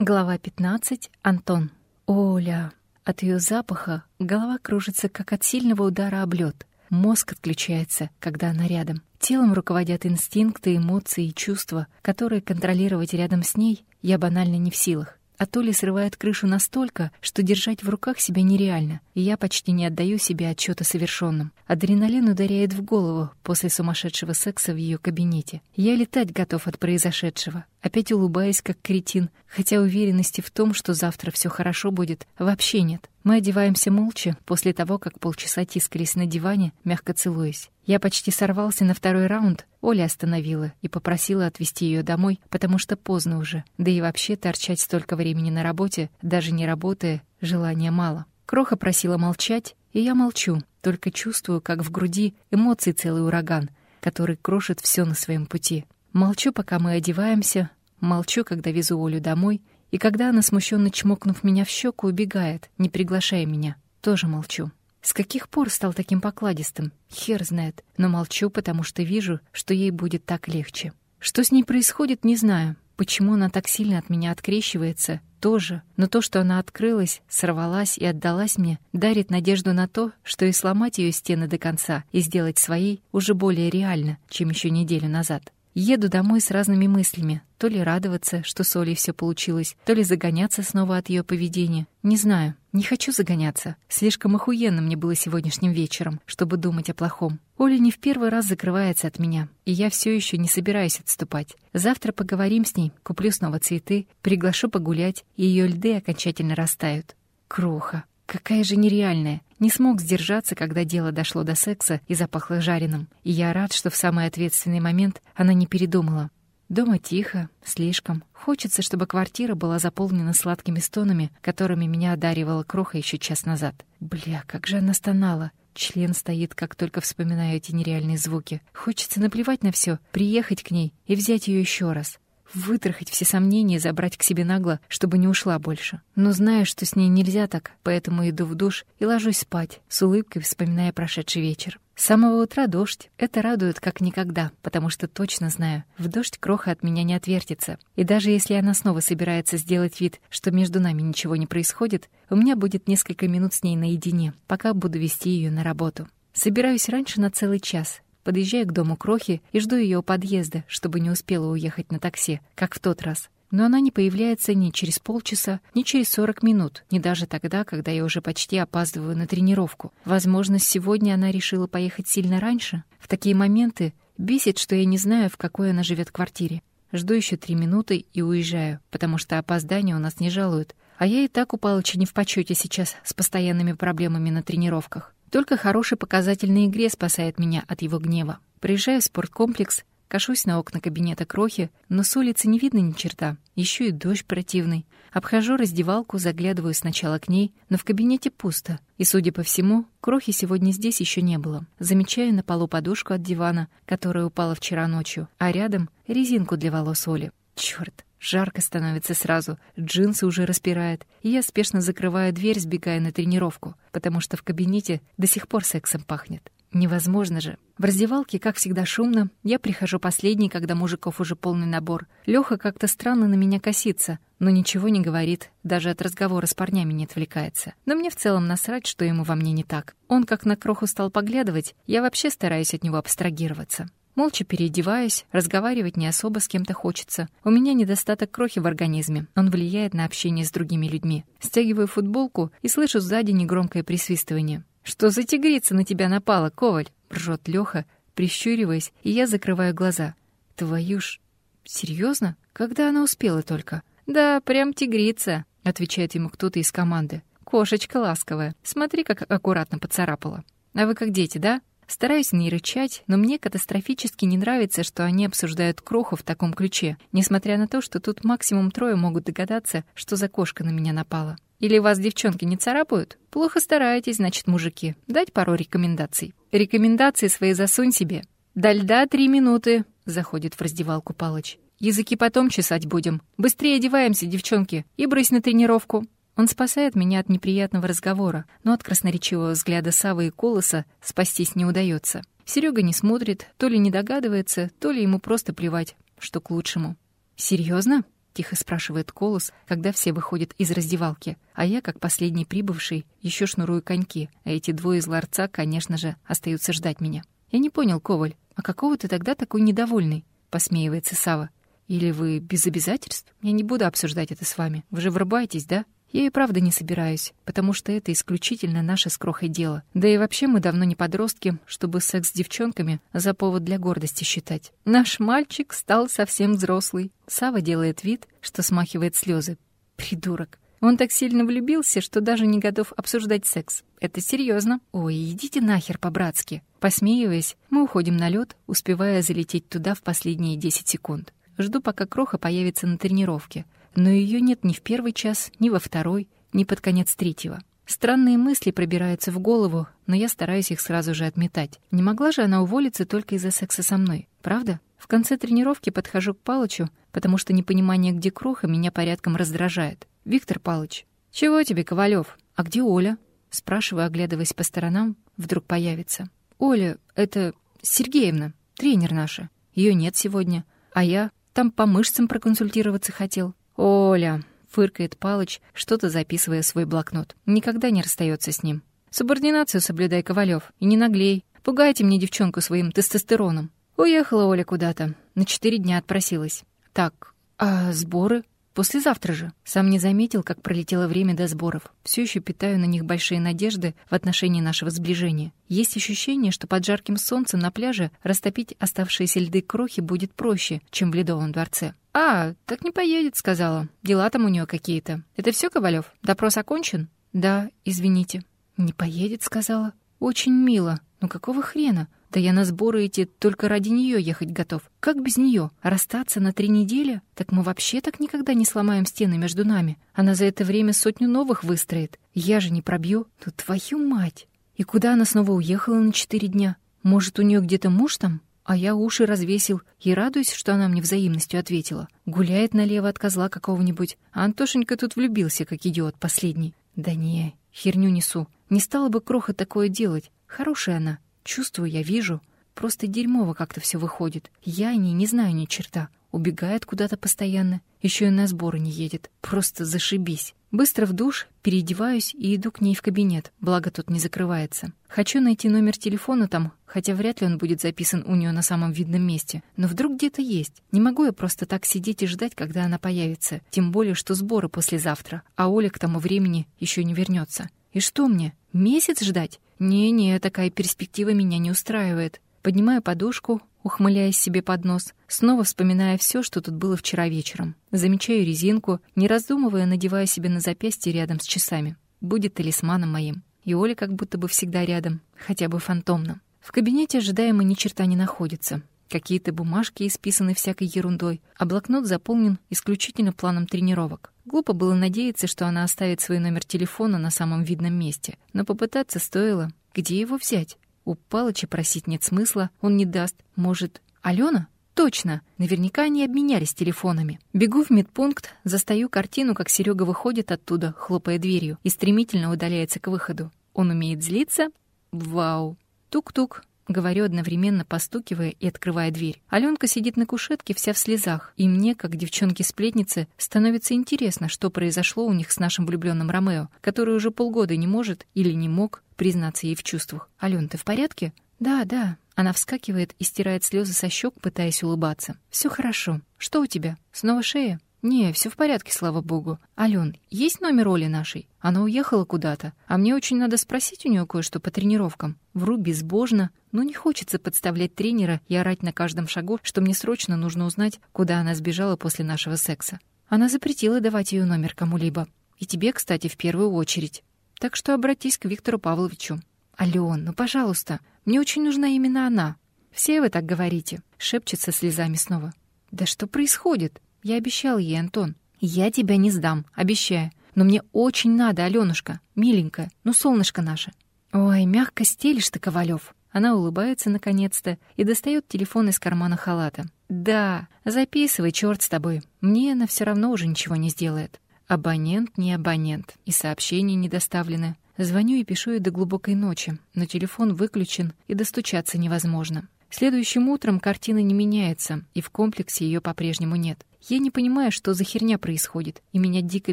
Глава 15. Антон. Оля. От ее запаха голова кружится, как от сильного удара об лед. Мозг отключается, когда она рядом. Телом руководят инстинкты, эмоции и чувства, которые контролировать рядом с ней я банально не в силах. А Толя срывает крышу настолько, что держать в руках себя нереально, и я почти не отдаю себе отчета совершенном. Адреналин ударяет в голову после сумасшедшего секса в ее кабинете. Я летать готов от произошедшего. Опять улыбаясь, как кретин, хотя уверенности в том, что завтра все хорошо будет, вообще нет. Мы одеваемся молча после того, как полчаса тискались на диване, мягко целуясь. Я почти сорвался на второй раунд, Оля остановила и попросила отвезти ее домой, потому что поздно уже. Да и вообще торчать столько времени на работе, даже не работая, желания мало. Кроха просила молчать, и я молчу, только чувствую, как в груди эмоций целый ураган, который крошит все на своем пути. Молчу, пока мы одеваемся, молчу, когда везу Олю домой, и когда она, смущенно чмокнув меня в щеку, убегает, не приглашая меня, тоже молчу. С каких пор стал таким покладистым? Хер знает. Но молчу, потому что вижу, что ей будет так легче. Что с ней происходит, не знаю. Почему она так сильно от меня открещивается, тоже. Но то, что она открылась, сорвалась и отдалась мне, дарит надежду на то, что и сломать ее стены до конца, и сделать своей уже более реально, чем еще неделю назад. Еду домой с разными мыслями. То ли радоваться, что с Олей все получилось, то ли загоняться снова от ее поведения. Не знаю. Не хочу загоняться. Слишком охуенно мне было сегодняшним вечером, чтобы думать о плохом. Оля не в первый раз закрывается от меня, и я все еще не собираюсь отступать. Завтра поговорим с ней, куплю снова цветы, приглашу погулять, и ее льды окончательно растают. Круха. Какая же нереальная. Не смог сдержаться, когда дело дошло до секса и запахло жареным. И я рад, что в самый ответственный момент она не передумала. Дома тихо, слишком. Хочется, чтобы квартира была заполнена сладкими стонами, которыми меня одаривала Кроха еще час назад. Бля, как же она стонала. Член стоит, как только вспоминаю эти нереальные звуки. Хочется наплевать на все, приехать к ней и взять ее еще раз вытрахать все сомнения забрать к себе нагло, чтобы не ушла больше. Но знаю, что с ней нельзя так, поэтому иду в душ и ложусь спать, с улыбкой вспоминая прошедший вечер. С самого утра дождь. Это радует как никогда, потому что точно знаю, в дождь кроха от меня не отвертится. И даже если она снова собирается сделать вид, что между нами ничего не происходит, у меня будет несколько минут с ней наедине, пока буду вести ее на работу. Собираюсь раньше на целый час, Подъезжаю к дому Крохи и жду ее у подъезда, чтобы не успела уехать на такси, как в тот раз. Но она не появляется ни через полчаса, ни через 40 минут, ни даже тогда, когда я уже почти опаздываю на тренировку. Возможно, сегодня она решила поехать сильно раньше. В такие моменты бесит, что я не знаю, в какой она живет квартире. Жду еще три минуты и уезжаю, потому что опоздание у нас не жалуют. А я и так у Палыча не в почете сейчас с постоянными проблемами на тренировках. Только хороший показатель на игре спасает меня от его гнева. Приезжаю в спорткомплекс, кашусь на окна кабинета Крохи, но с улицы не видно ни черта. Еще и дождь противный. Обхожу раздевалку, заглядываю сначала к ней, но в кабинете пусто. И, судя по всему, Крохи сегодня здесь еще не было. Замечаю на полу подушку от дивана, которая упала вчера ночью, а рядом резинку для волос Оли. Черт, Жарко становится сразу, джинсы уже распирает, и я спешно закрываю дверь, сбегая на тренировку, потому что в кабинете до сих пор сексом пахнет. Невозможно же. В раздевалке, как всегда, шумно. Я прихожу последней, когда мужиков уже полный набор. Лёха как-то странно на меня косится, но ничего не говорит, даже от разговора с парнями не отвлекается. Но мне в целом насрать, что ему во мне не так. Он как на кроху стал поглядывать, я вообще стараюсь от него абстрагироваться. Молча переодеваюсь, разговаривать не особо с кем-то хочется. У меня недостаток крохи в организме, он влияет на общение с другими людьми. Стягиваю футболку и слышу сзади негромкое присвистывание. «Что за тигрица на тебя напала, Коваль?» — ржет Лёха, прищуриваясь, и я закрываю глаза. «Твою ж... Серьезно? Когда она успела только?» «Да, прям тигрица», — отвечает ему кто-то из команды. «Кошечка ласковая. Смотри, как аккуратно поцарапала. А вы как дети, да? Стараюсь не рычать, но мне катастрофически не нравится, что они обсуждают кроху в таком ключе, несмотря на то, что тут максимум трое могут догадаться, что за кошка на меня напала. Или вас девчонки не царапают? Плохо стараетесь, значит, мужики. Дать пару рекомендаций. Рекомендации свои засунь себе. До льда три минуты, заходит в раздевалку Палыч. Языки потом чесать будем. Быстрее одеваемся, девчонки, и брысь на тренировку. Он спасает меня от неприятного разговора, но от красноречивого взгляда Савы и Колоса спастись не удается. Серега не смотрит, то ли не догадывается, то ли ему просто плевать, что к лучшему. Серьезно? тихо спрашивает Колос, когда все выходят из раздевалки, а я, как последний прибывший, еще шнурую коньки, а эти двое из ларца, конечно же, остаются ждать меня. «Я не понял, Коваль, а какого ты тогда такой недовольный?» — посмеивается Сава. «Или вы без обязательств? Я не буду обсуждать это с вами. Вы же врубаетесь, да?» Я и правда не собираюсь, потому что это исключительно наше с Крохой дело. Да и вообще мы давно не подростки, чтобы секс с девчонками за повод для гордости считать. Наш мальчик стал совсем взрослый. Сава делает вид, что смахивает слезы. Придурок. Он так сильно влюбился, что даже не готов обсуждать секс. Это серьезно. Ой, идите нахер по-братски. Посмеиваясь, мы уходим на лед, успевая залететь туда в последние 10 секунд. Жду, пока Кроха появится на тренировке но ее нет ни в первый час, ни во второй, ни под конец третьего. Странные мысли пробираются в голову, но я стараюсь их сразу же отметать. Не могла же она уволиться только из-за секса со мной, правда? В конце тренировки подхожу к Палычу, потому что непонимание, где Кроха, меня порядком раздражает. «Виктор Палыч, чего тебе, Ковалев? А где Оля?» Спрашиваю, оглядываясь по сторонам, вдруг появится. «Оля, это Сергеевна, тренер наша. Ее нет сегодня. А я там по мышцам проконсультироваться хотел. «Оля!» — фыркает Палыч, что-то записывая в свой блокнот. Никогда не расстается с ним. «Субординацию соблюдай, Ковалев, и не наглей. Пугайте мне девчонку своим тестостероном». Уехала Оля куда-то. На четыре дня отпросилась. «Так, а сборы?» Послезавтра же. Сам не заметил, как пролетело время до сборов. Все еще питаю на них большие надежды в отношении нашего сближения. Есть ощущение, что под жарким солнцем на пляже растопить оставшиеся льды крохи будет проще, чем в Ледовом дворце. «А, так не поедет», — сказала. «Дела там у нее какие-то. Это все, Ковалев? Допрос окончен?» «Да, извините». «Не поедет», — сказала. «Очень мило. Но какого хрена? Да я на сборы эти только ради нее ехать готов. Как без нее? Расстаться на три недели? Так мы вообще так никогда не сломаем стены между нами. Она за это время сотню новых выстроит. Я же не пробью. Ну, твою мать! И куда она снова уехала на четыре дня? Может, у нее где-то муж там? А я уши развесил и радуюсь, что она мне взаимностью ответила. Гуляет налево от козла какого-нибудь, а Антошенька тут влюбился, как идиот последний. Да не, херню несу. Не стала бы Кроха такое делать. Хорошая она, Чувствую, я вижу. Просто дерьмово как-то все выходит. Я о ней не знаю ни черта. Убегает куда-то постоянно. Еще и на сборы не едет. Просто зашибись. Быстро в душ, переодеваюсь и иду к ней в кабинет, благо тут не закрывается. Хочу найти номер телефона там, хотя вряд ли он будет записан у нее на самом видном месте. Но вдруг где-то есть. Не могу я просто так сидеть и ждать, когда она появится. Тем более, что сборы послезавтра, а Оля к тому времени еще не вернется. И что мне, месяц ждать? Не-не, такая перспектива меня не устраивает. Поднимаю подушку, ухмыляясь себе под нос, снова вспоминая все, что тут было вчера вечером. Замечаю резинку, не раздумывая, надеваю себе на запястье рядом с часами. Будет талисманом моим. И Оля как будто бы всегда рядом, хотя бы фантомно. В кабинете ожидаемо ни черта не находится. Какие-то бумажки исписаны всякой ерундой, а блокнот заполнен исключительно планом тренировок. Глупо было надеяться, что она оставит свой номер телефона на самом видном месте, но попытаться стоило. Где его взять? У Палыча просить нет смысла, он не даст. Может, Алена? Точно! Наверняка они обменялись телефонами. Бегу в медпункт, застаю картину, как Серега выходит оттуда, хлопая дверью, и стремительно удаляется к выходу. Он умеет злиться? Вау! Тук-тук. Говорю одновременно, постукивая и открывая дверь. Аленка сидит на кушетке, вся в слезах, и мне, как девчонке-сплетнице, становится интересно, что произошло у них с нашим влюбленным Ромео, который уже полгода не может или не мог признаться ей в чувствах. «Ален, ты в порядке?» «Да, да». Она вскакивает и стирает слезы со щек, пытаясь улыбаться. Все хорошо. Что у тебя? Снова шея?» «Не, все в порядке, слава богу. Ален, есть номер Оли нашей? Она уехала куда-то, а мне очень надо спросить у нее кое-что по тренировкам. Вру безбожно, но не хочется подставлять тренера и орать на каждом шагу, что мне срочно нужно узнать, куда она сбежала после нашего секса. Она запретила давать ее номер кому-либо. И тебе, кстати, в первую очередь. Так что обратись к Виктору Павловичу. Ален, ну, пожалуйста, мне очень нужна именно она. Все вы так говорите», — шепчет со слезами снова. «Да что происходит?» Я обещал ей, Антон. Я тебя не сдам, обещаю. Но мне очень надо, Алёнушка, миленькая, ну солнышко наше. Ой, мягко стелишь ты, Ковалев. Она улыбается наконец-то и достает телефон из кармана халата. Да, записывай, черт с тобой. Мне она все равно уже ничего не сделает. Абонент не абонент, и сообщения не доставлены. Звоню и пишу ей до глубокой ночи, но телефон выключен, и достучаться невозможно. Следующим утром картина не меняется, и в комплексе ее по-прежнему нет. Я не понимаю, что за херня происходит, и меня дико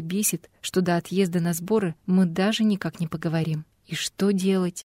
бесит, что до отъезда на сборы мы даже никак не поговорим. И что делать?